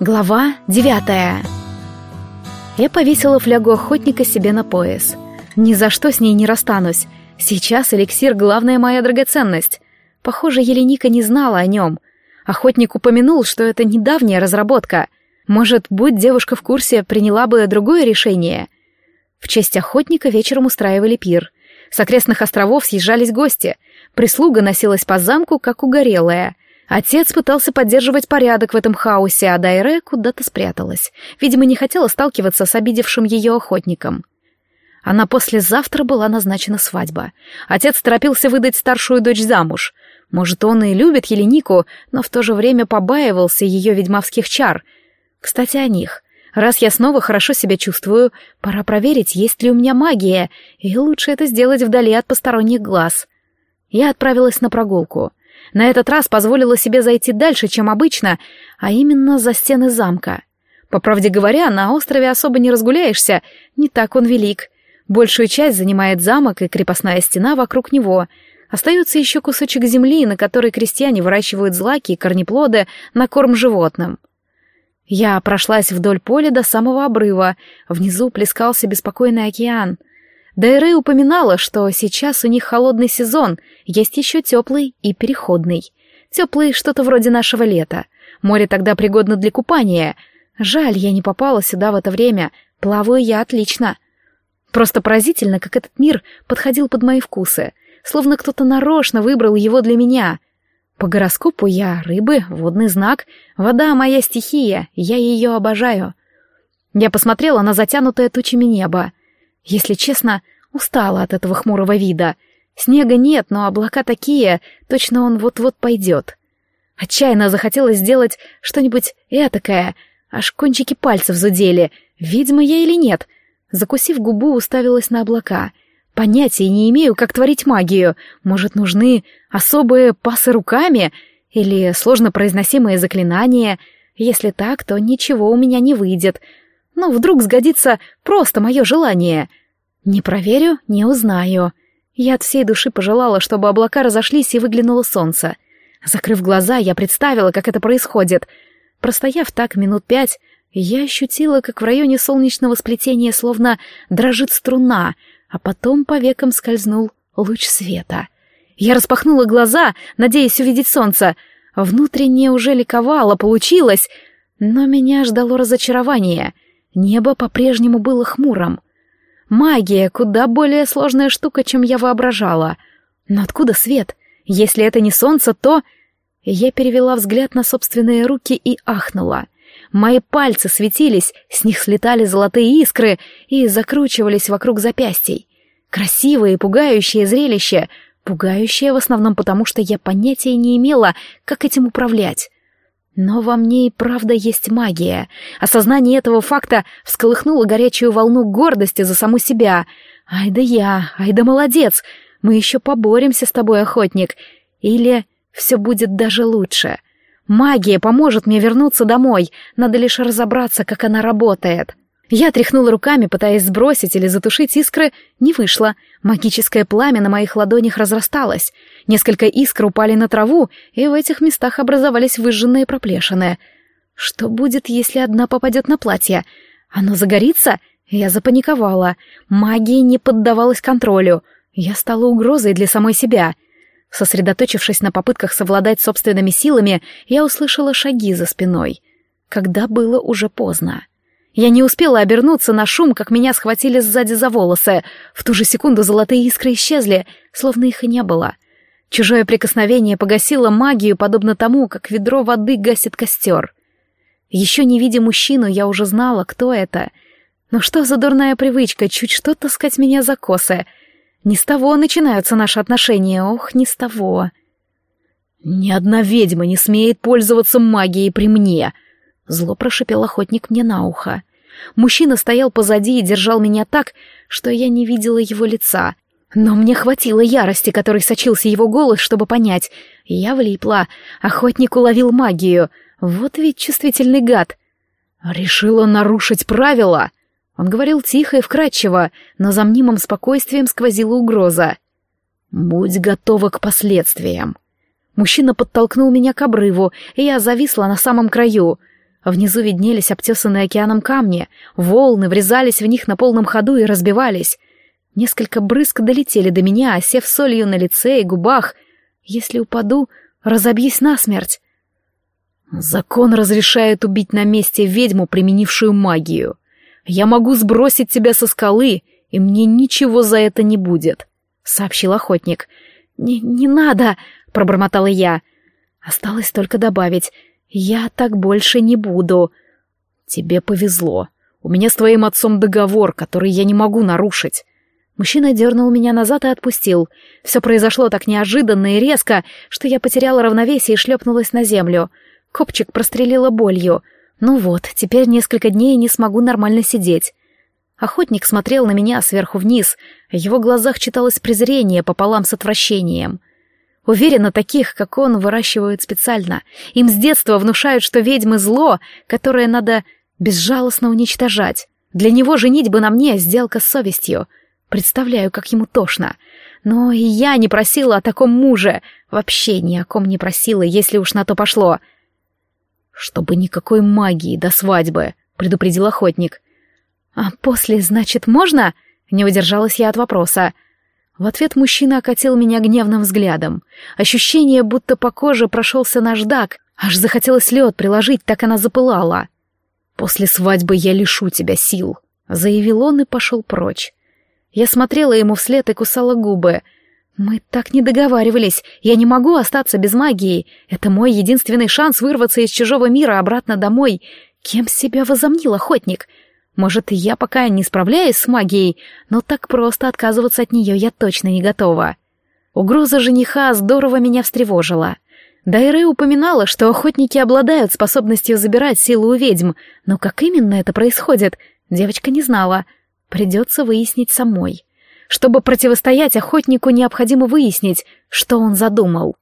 Глава девятая. Я повесила флягу охотника себе на пояс. Ни за что с ней не расстанусь. Сейчас эликсир — главная моя драгоценность. Похоже, Еленика не знала о нем. Охотник упомянул, что это недавняя разработка. Может, будь девушка в курсе, приняла бы другое решение. В честь охотника вечером устраивали пир. С окрестных островов съезжались гости. Прислуга носилась по замку, как угорелая — Отец пытался поддерживать порядок в этом хаосе, а Дайре куда-то спряталась. Видимо, не хотела сталкиваться с обидевшим ее охотником. А на послезавтра была назначена свадьба. Отец торопился выдать старшую дочь замуж. Может, он и любит Еленику, но в то же время побаивался ее ведьмовских чар. Кстати, о них. Раз я снова хорошо себя чувствую, пора проверить, есть ли у меня магия, и лучше это сделать вдали от посторонних глаз. Я отправилась на прогулку — на этот раз позволила себе зайти дальше, чем обычно, а именно за стены замка. По правде говоря, на острове особо не разгуляешься, не так он велик. Большую часть занимает замок и крепостная стена вокруг него. Остается еще кусочек земли, на которой крестьяне выращивают злаки и корнеплоды на корм животным. Я прошлась вдоль поля до самого обрыва. Внизу плескался беспокойный океан — Дайрей упоминала, что сейчас у них холодный сезон, есть еще теплый и переходный. Теплый что-то вроде нашего лета. Море тогда пригодно для купания. Жаль, я не попала сюда в это время. Плаваю я отлично. Просто поразительно, как этот мир подходил под мои вкусы. Словно кто-то нарочно выбрал его для меня. По гороскопу я рыбы, водный знак. Вода — моя стихия, я ее обожаю. Я посмотрела на затянутое тучами небо. Если честно, устала от этого хмурого вида. Снега нет, но облака такие, точно он вот-вот пойдет. Отчаянно захотелось сделать что-нибудь этакое, аж кончики пальцев зудели, ведьма я или нет. Закусив губу, уставилась на облака. Понятия не имею, как творить магию. Может, нужны особые пасы руками или сложно произносимые заклинания. Если так, то ничего у меня не выйдет — ну, вдруг сгодится просто мое желание. Не проверю, не узнаю. Я от всей души пожелала, чтобы облака разошлись и выглянуло солнце. Закрыв глаза, я представила, как это происходит. Простояв так минут пять, я ощутила, как в районе солнечного сплетения словно дрожит струна, а потом по векам скользнул луч света. Я распахнула глаза, надеясь увидеть солнце. Внутренне уже ликовало, получилось, но меня ждало разочарование — Небо по-прежнему было хмурым. Магия — куда более сложная штука, чем я воображала. Но откуда свет? Если это не солнце, то... Я перевела взгляд на собственные руки и ахнула. Мои пальцы светились, с них слетали золотые искры и закручивались вокруг запястий. Красивое и пугающее зрелище, пугающее в основном потому, что я понятия не имела, как этим управлять. Но во мне и правда есть магия. Осознание этого факта всколыхнуло горячую волну гордости за саму себя. Ай да я, ай да молодец, мы еще поборемся с тобой, охотник. Или все будет даже лучше. Магия поможет мне вернуться домой, надо лишь разобраться, как она работает. Я тряхнула руками, пытаясь сбросить или затушить искры, не вышло. Магическое пламя на моих ладонях разрасталось. Несколько искр упали на траву, и в этих местах образовались выжженные проплешины. Что будет, если одна попадет на платье? Оно загорится? Я запаниковала. Магия не поддавалась контролю. Я стала угрозой для самой себя. Сосредоточившись на попытках совладать собственными силами, я услышала шаги за спиной. Когда было уже поздно. Я не успела обернуться на шум, как меня схватили сзади за волосы. В ту же секунду золотые искры исчезли, словно их и не было. Чужое прикосновение погасило магию, подобно тому, как ведро воды гасит костер. Еще не видя мужчину, я уже знала, кто это. Но что за дурная привычка чуть что таскать меня за косы? Не с того начинаются наши отношения, ох, не с того. «Ни одна ведьма не смеет пользоваться магией при мне», Зло прошипел охотник мне на ухо. Мужчина стоял позади и держал меня так, что я не видела его лица. Но мне хватило ярости, которой сочился его голос, чтобы понять. Я влипла. Охотник уловил магию. Вот ведь чувствительный гад. Решила нарушить правила. Он говорил тихо и вкрадчиво, но за мнимым спокойствием сквозила угроза. «Будь готова к последствиям». Мужчина подтолкнул меня к обрыву, и я зависла на самом краю — Внизу виднелись обтесанные океаном камни, волны врезались в них на полном ходу и разбивались. Несколько брызг долетели до меня, осев солью на лице и губах. Если упаду, разобьюсь насмерть. Закон разрешает убить на месте ведьму, применившую магию. Я могу сбросить тебя со скалы, и мне ничего за это не будет, — сообщил охотник. «Не, не надо!» — пробормотала я. Осталось только добавить. «Я так больше не буду». «Тебе повезло. У меня с твоим отцом договор, который я не могу нарушить. Мужчина дернул меня назад и отпустил. Все произошло так неожиданно и резко, что я потеряла равновесие и шлепнулась на землю. Копчик прострелила болью. Ну вот, теперь несколько дней не смогу нормально сидеть. Охотник смотрел на меня сверху вниз, в его глазах читалось презрение пополам с отвращением. Уверена, таких, как он, выращивают специально. Им с детства внушают, что ведьмы зло, которое надо безжалостно уничтожать. Для него женить бы на мне сделка с совестью — Представляю, как ему тошно. Но и я не просила о таком муже. Вообще ни о ком не просила, если уж на то пошло. «Чтобы никакой магии до свадьбы», — предупредил охотник. «А после, значит, можно?» — не удержалась я от вопроса. В ответ мужчина окатил меня гневным взглядом. Ощущение, будто по коже прошелся наждак, аж захотелось лед приложить, так она запылала. «После свадьбы я лишу тебя сил», — заявил он и пошел прочь. Я смотрела ему вслед и кусала губы. Мы так не договаривались. Я не могу остаться без магии. Это мой единственный шанс вырваться из чужого мира обратно домой. Кем себя возомнил охотник? Может, я пока не справляюсь с магией, но так просто отказываться от нее я точно не готова. Угроза жениха здорово меня встревожила. Дайре упоминала, что охотники обладают способностью забирать силу у ведьм, но как именно это происходит, девочка не знала — Придется выяснить самой. Чтобы противостоять охотнику, необходимо выяснить, что он задумал.